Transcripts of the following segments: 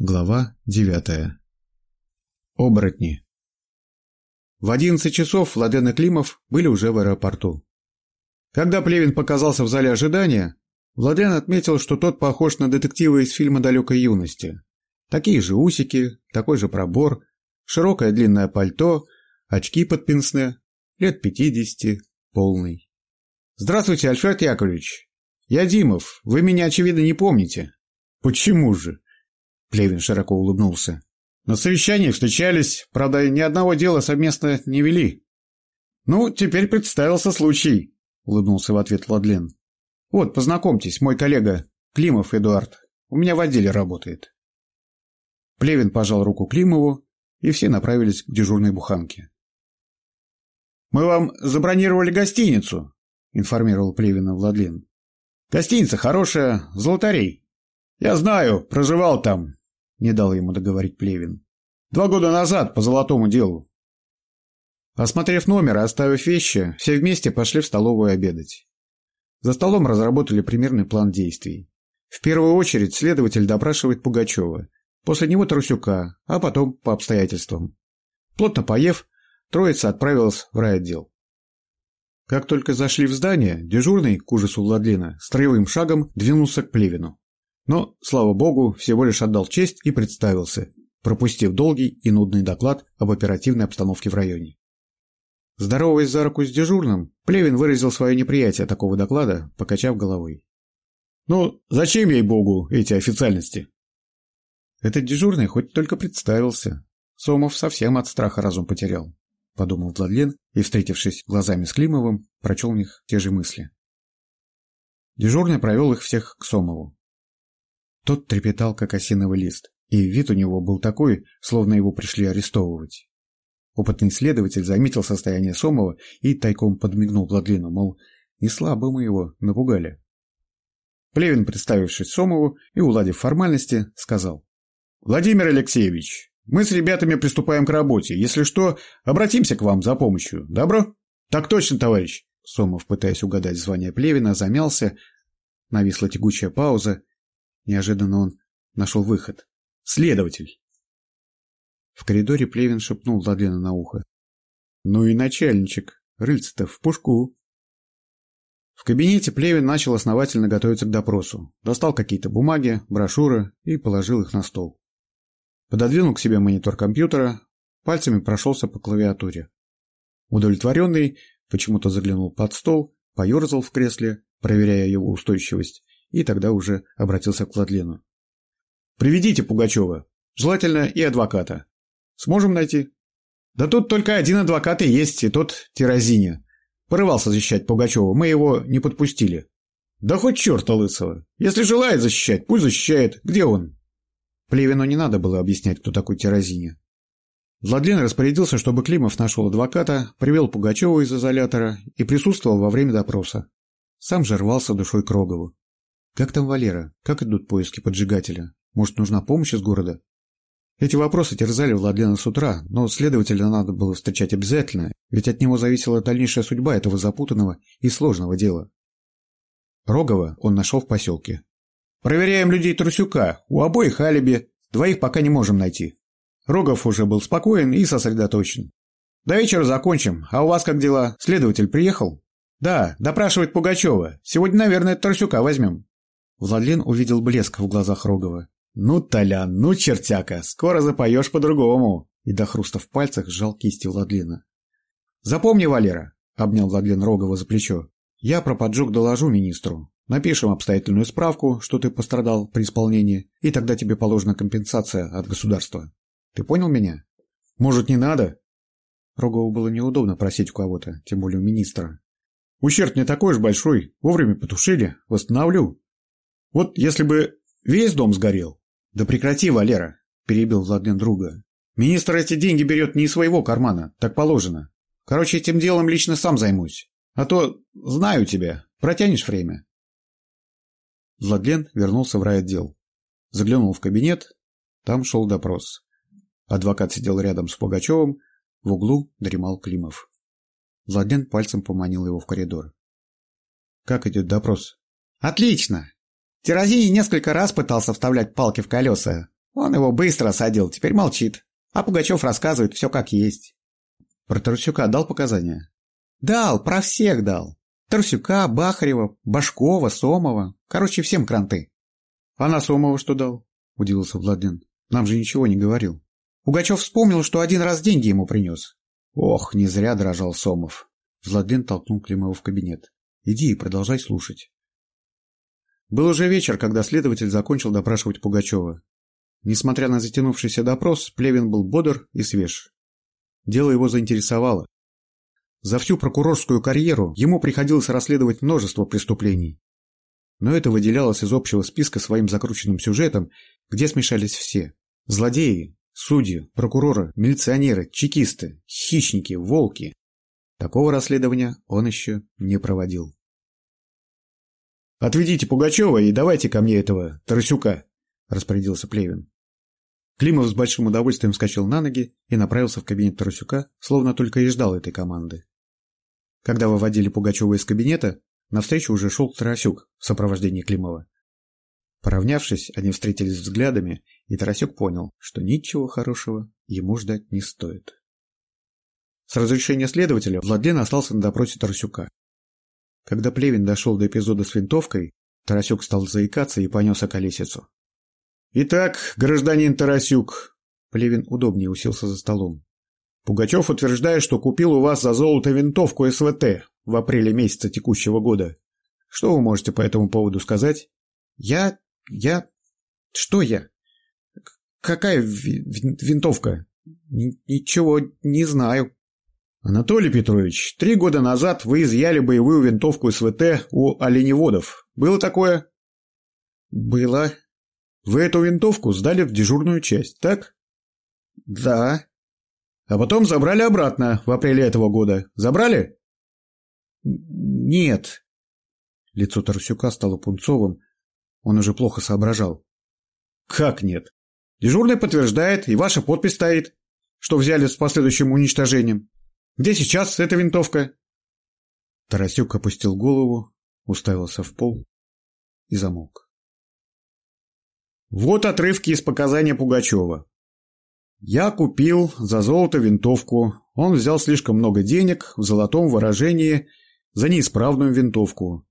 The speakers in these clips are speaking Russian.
Глава девятая. Оборотни. В одиннадцать часов Владен и Климов были уже в аэропорту. Когда Плевин показался в зале ожидания, Владен отметил, что тот похож на детектива из фильма далекой юности. Такие же усики, такой же пробор, широкое длинное пальто, очки под пенсне, лет пятидесяти, полный. «Здравствуйте, Альфред Яковлевич. Я Димов. Вы меня, очевидно, не помните». «Почему же?» Плевин широко улыбнулся. На совещании встречались, правда, ни одного дела совместно не вели. Ну, теперь представился случай, улыбнулся в ответ Владлен. Вот, познакомьтесь, мой коллега Климов Эдуард. У меня в отделе работает. Плевин пожал руку Климову, и все направились к дежурной буханке. «Мы вам забронировали гостиницу», — информировал Плевина Владлен. «Гостиница хорошая, Золотарей. Я знаю, проживал там, не дал ему договорить Плевин. Два года назад по золотому делу. Осмотрев номер и оставив вещи, все вместе пошли в столовую обедать. За столом разработали примерный план действий. В первую очередь следователь допрашивает Пугачева, после него Трусюка, а потом по обстоятельствам. Плотно поев, троица отправилась в райотдел. Как только зашли в здание, дежурный, к ужасу Владлена, строевым шагом двинулся к Плевину. Но, слава богу, всего лишь отдал честь и представился, пропустив долгий и нудный доклад об оперативной обстановке в районе. Здороваясь за руку с дежурным, Плевин выразил свое неприятие такого доклада, покачав головой. «Ну, зачем ей-богу эти официальности?» Этот дежурный хоть только представился. Сомов совсем от страха разум потерял, подумал Владлен и, встретившись глазами с Климовым, прочел в них те же мысли. Дежурный провел их всех к Сомову. Тот трепетал, как осиновый лист, и вид у него был такой, словно его пришли арестовывать. Опытный следователь заметил состояние Сомова и тайком подмигнул Владлину, мол, не слабо мы его напугали. Плевин, представившись Сомову и уладив формальности, сказал. «Владимир Алексеевич, мы с ребятами приступаем к работе. Если что, обратимся к вам за помощью. Добро?» «Так точно, товарищ!» Сомов, пытаясь угадать звание Плевина, замялся. Нависла тягучая пауза, Неожиданно он нашел выход. «Следователь!» В коридоре Плевин шепнул Владлену на ухо. «Ну и начальничек, рыльце-то в пушку!» В кабинете Плевин начал основательно готовиться к допросу. Достал какие-то бумаги, брошюры и положил их на стол. Пододвинул к себе монитор компьютера, пальцами прошелся по клавиатуре. Удовлетворенный, почему-то заглянул под стол, поерзал в кресле, проверяя его устойчивость, и тогда уже обратился к Владлену. «Приведите Пугачева. Желательно и адвоката. Сможем найти?» «Да тут только один адвокат и есть, и тот Тирозиня. Порывался защищать Пугачева, мы его не подпустили». «Да хоть черта лысого. Если желает защищать, пусть защищает. Где он?» Плевину не надо было объяснять, кто такой Тирозиня. Владлен распорядился, чтобы Климов нашел адвоката, привел Пугачева из изолятора и присутствовал во время допроса. Сам же рвался душой к Рогову. Как там Валера? Как идут поиски поджигателя? Может, нужна помощь из города? Эти вопросы терзали Владлена с утра, но следователя надо было встречать обязательно, ведь от него зависела дальнейшая судьба этого запутанного и сложного дела. Рогова он нашел в поселке. «Проверяем людей Трусюка. У обоих алиби. Двоих пока не можем найти». Рогов уже был спокоен и сосредоточен. «До вечера закончим. А у вас как дела? Следователь приехал?» «Да, допрашивает Пугачева. Сегодня, наверное, Трусюка возьмем». Владлен увидел блеск в глазах Рогова. «Ну, Толян, ну, чертяка, скоро запоешь по-другому!» И до хруста в пальцах сжал кисти Владлена. «Запомни, Валера!» — обнял Владлен Рогова за плечо. «Я про поджог доложу министру. Напишем обстоятельную справку, что ты пострадал при исполнении, и тогда тебе положена компенсация от государства. Ты понял меня?» «Может, не надо?» Рогову было неудобно просить у кого-то, тем более у министра. «Ущерб не такой уж большой. Вовремя потушили. Восстановлю. Вот если бы весь дом сгорел... Да прекрати, Валера, перебил Владлен друга. Министр эти деньги берет не из своего кармана, так положено. Короче, этим делом лично сам займусь. А то знаю тебя, протянешь время. Владлен вернулся в райотдел. Заглянул в кабинет, там шел допрос. Адвокат сидел рядом с Пугачевым, в углу дремал Климов. Владлен пальцем поманил его в коридор. «Как идет допрос?» «Отлично! Тирозини несколько раз пытался вставлять палки в колеса. Он его быстро осадил, теперь молчит. А Пугачев рассказывает все как есть. Про Тарасюка дал показания? Дал, про всех дал. Тарасюка, Бахарева, Башкова, Сомова. Короче, всем кранты. А на Сомова что дал? Удивился Владлен. Нам же ничего не говорил. Пугачев вспомнил, что один раз деньги ему принес. Ох, не зря дрожал Сомов. Владлен толкнул Климова в кабинет. Иди и продолжай слушать. Был уже вечер, когда следователь закончил допрашивать Пугачева. Несмотря на затянувшийся допрос, Плевин был бодр и свеж. Дело его заинтересовало. За всю прокурорскую карьеру ему приходилось расследовать множество преступлений. Но это выделялось из общего списка своим закрученным сюжетом, где смешались все. Злодеи, судьи, прокуроры, милиционеры, чекисты, хищники, волки. Такого расследования он еще не проводил. «Отведите Пугачева и давайте ко мне этого Тарасюка», – распорядился Плевин. Климов с большим удовольствием вскочил на ноги и направился в кабинет Тарасюка, словно только и ждал этой команды. Когда выводили Пугачева из кабинета, навстречу уже шел Тарасюк в сопровождении Климова. Поравнявшись, они встретились взглядами, и Тарасюк понял, что ничего хорошего ему ждать не стоит. С разрешения следователя Владлен остался на допросе Тарасюка. Когда Плевин дошел до эпизода с винтовкой, Тарасюк стал заикаться и понес околесицу. «Итак, гражданин Тарасюк...» Плевин удобнее уселся за столом. «Пугачев утверждает, что купил у вас за золото винтовку СВТ в апреле месяца текущего года. Что вы можете по этому поводу сказать?» «Я... я... что я? Какая винтовка? Ничего не знаю». «Анатолий Петрович, три года назад вы изъяли боевую винтовку СВТ у оленеводов. Было такое?» «Было». «Вы эту винтовку сдали в дежурную часть, так?» «Да». «А потом забрали обратно в апреле этого года. Забрали?» «Нет». Лицо Тарасюка стало пунцовым. Он уже плохо соображал. «Как нет? Дежурный подтверждает, и ваша подпись стоит, что взяли с последующим уничтожением. Где сейчас эта винтовка?» Тарасюк опустил голову, уставился в пол и замолк. Вот отрывки из показания Пугачева. «Я купил за золото винтовку. Он взял слишком много денег в золотом выражении за неисправную винтовку.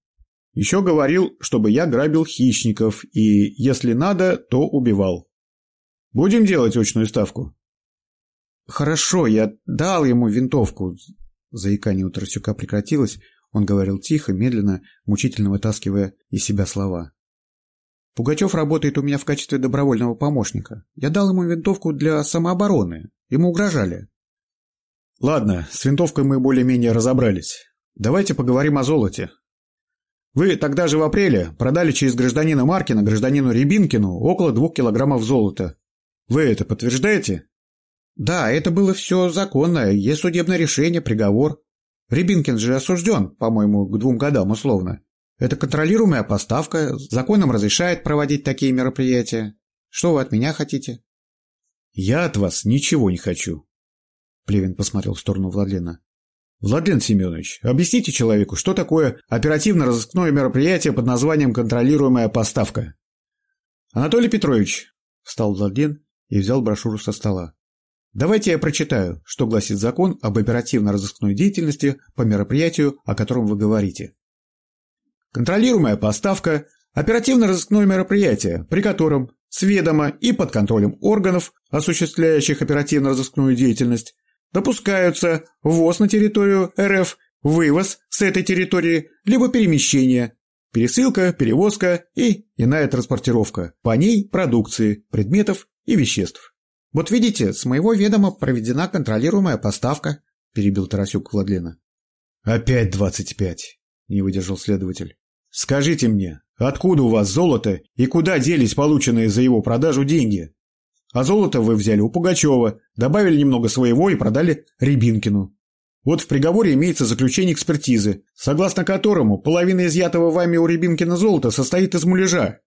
Еще говорил, чтобы я грабил хищников и, если надо, то убивал. Будем делать очную ставку?» «Хорошо, я дал ему винтовку». Заикание у Тарасюка прекратилось, он говорил тихо, медленно, мучительно вытаскивая из себя слова. «Пугачев работает у меня в качестве добровольного помощника. Я дал ему винтовку для самообороны. Ему угрожали». «Ладно, с винтовкой мы более-менее разобрались. Давайте поговорим о золоте. Вы тогда же в апреле продали через гражданина Маркина гражданину Рябинкину около двух килограммов золота. Вы это подтверждаете?» Да, это было все законно, есть судебное решение, приговор. Рябинкин же осужден, по-моему, к двум годам условно. Это контролируемая поставка, законом разрешает проводить такие мероприятия. Что вы от меня хотите? Я от вас ничего не хочу. Плевин посмотрел в сторону Владлена. Владлен Семенович, объясните человеку, что такое оперативно-розыскное мероприятие под названием контролируемая поставка. Анатолий Петрович, встал Владлен и взял брошюру со стола. Давайте я прочитаю, что гласит закон об оперативно-розыскной деятельности по мероприятию, о котором вы говорите. Контролируемая поставка – оперативно-розыскное мероприятие, при котором с ведома и под контролем органов, осуществляющих оперативно-розыскную деятельность, допускаются ввоз на территорию РФ, вывоз с этой территории, либо перемещение, пересылка, перевозка и иная транспортировка по ней продукции, предметов и веществ. «Вот видите, с моего ведома проведена контролируемая поставка», – перебил Тарасюк Владлена. «Опять двадцать пять», – не выдержал следователь. «Скажите мне, откуда у вас золото и куда делись полученные за его продажу деньги? А золото вы взяли у Пугачева, добавили немного своего и продали Рябинкину. Вот в приговоре имеется заключение экспертизы, согласно которому половина изъятого вами у Рябинкина золота состоит из муляжа.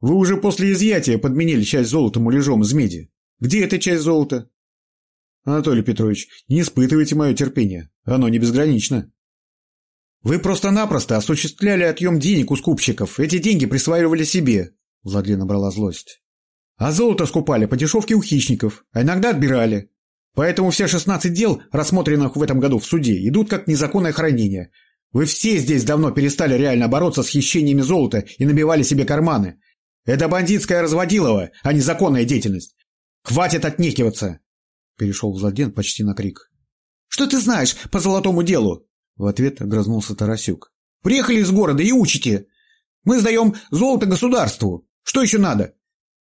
Вы уже после изъятия подменили часть золота муляжом из меди. Где эта часть золота? Анатолий Петрович, не испытывайте мое терпение. Оно не безгранично. Вы просто-напросто осуществляли отъем денег у скупщиков. Эти деньги присваивали себе. Владлен набрала злость. А золото скупали по дешевке у хищников, а иногда отбирали. Поэтому все 16 дел, рассмотренных в этом году в суде, идут как незаконное хранение. Вы все здесь давно перестали реально бороться с хищениями золота и набивали себе карманы. Это бандитская разводилова, а не законная деятельность. Хватит отнекиваться!» Перешел Владен почти на крик. «Что ты знаешь по золотому делу?» В ответ огрызнулся Тарасюк. «Приехали из города и учите. Мы сдаем золото государству. Что еще надо?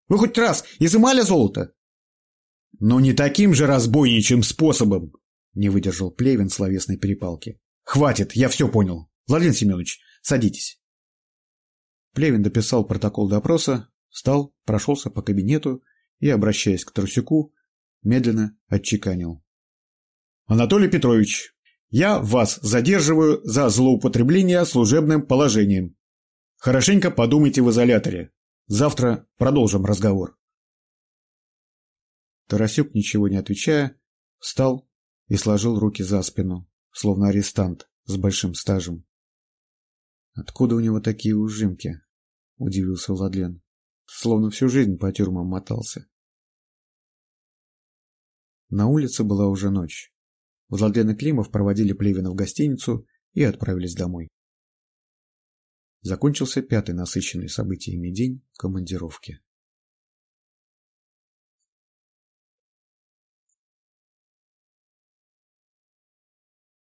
Вы хоть раз изымали золото?» «Но не таким же разбойничьим способом!» Не выдержал Плевин словесной перепалки. «Хватит, я все понял. Владимир Семенович, садитесь». Плевин дописал протокол допроса, встал, прошелся по кабинету и, обращаясь к Трусюку, медленно отчеканил. «Анатолий Петрович, я вас задерживаю за злоупотребление служебным положением. Хорошенько подумайте в изоляторе. Завтра продолжим разговор». Тарасюк, ничего не отвечая, встал и сложил руки за спину, словно арестант с большим стажем. «Откуда у него такие ужимки?» — удивился Владлен. «Словно всю жизнь по тюрьмам мотался». На улице была уже ночь. Владлен и Климов проводили Плевина в гостиницу и отправились домой. Закончился пятый насыщенный событиями день командировки.